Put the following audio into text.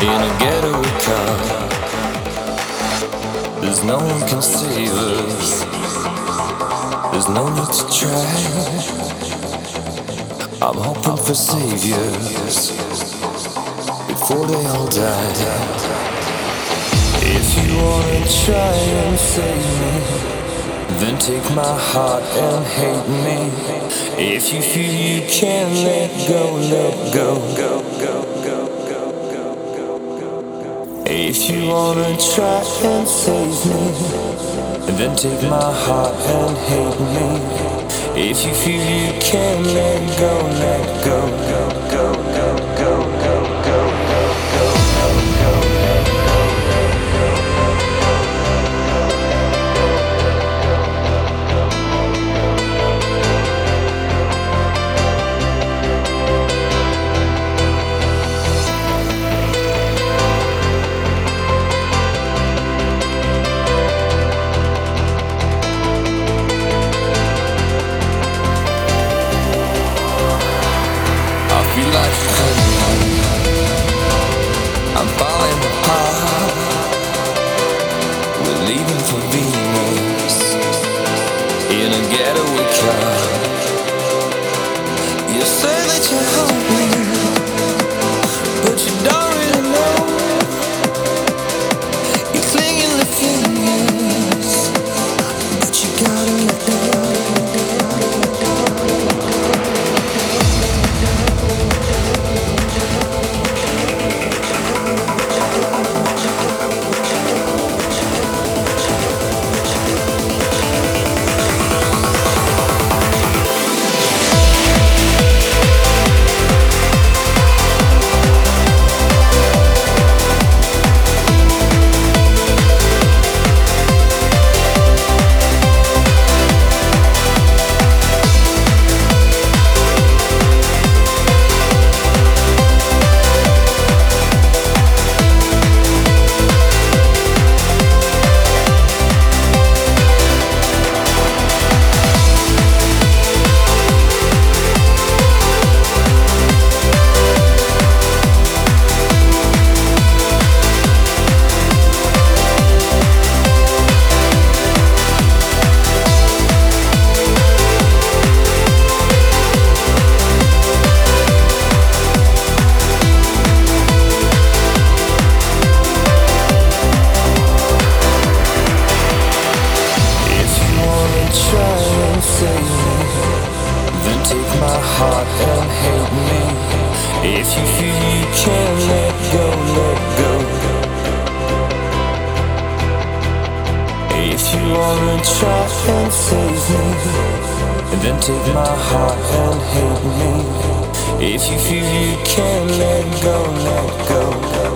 in a getaway car. There's no one can save us. There's no need to try. I'm hoping for saviors before they all die. If you wanna try and save me, then take my heart and hate me. If you feel you can't let go, let go, go, go, go, go, go, go, go. If you wanna try and save me, then take my heart and hate me. If you feel you can't let go, let go, go, go, go, go, I'm falling apart. We're leaving for Venus in a getaway car. Heart and hate me. If you feel you can't let go, let go. If you wanna try and save me, then take my heart and hate me. If you feel you can't let go, let go.